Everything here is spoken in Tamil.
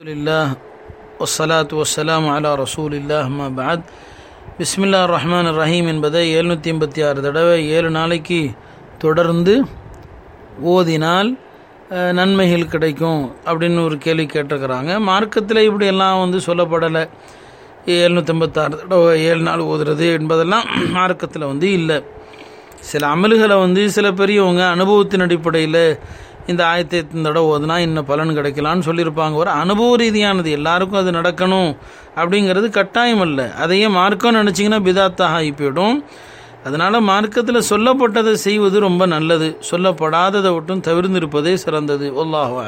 لله والصلاة والسلام على رسول الله ما بعد பிஸ்மில்லா ரஹ்மான் ரஹீம் என்பதை எழுநூற்றி எண்பத்தி ஆறு தடவை ஏழு நாளைக்கு தொடர்ந்து ஓதினால் அஹ், நன்மைகள் கிடைக்கும் அப்படின்னு ஒரு கேள்வி கேட்டிருக்கிறாங்க மார்க்கத்தில் இப்படியெல்லாம் வந்து சொல்லப்படலை எழுநூற்றம்பத்தாறு தடவை ஏழு நாள் ஓதுறது என்பதெல்லாம் மார்க்கத்தில் வந்து இல்லை சில அமல்களை வந்து சில பெரியவங்க அனுபவத்தின் அடிப்படையில் இந்த ஆயத்தை இந்த தடவை ஓதுனா இன்னும் பலன் கிடைக்கலான்னு சொல்லியிருப்பாங்க. ஒரு அனுபவ ரீதியானது. எல்லாருக்கும் அது நடக்கணும் அப்படிங்கிறது கட்டாயம் அல்ல. அதையே மார்க்கம் நினச்சிங்கன்னா பிதாத்தாக ஆகி போயிடும். அதனால் மார்க்கத்தில் சொல்லப்பட்டதை செய்வது ரொம்ப நல்லது. சொல்லப்படாததை விட்டும் தவிர்ந்திருப்பதே சிறந்தது. ஒல்லாஹ்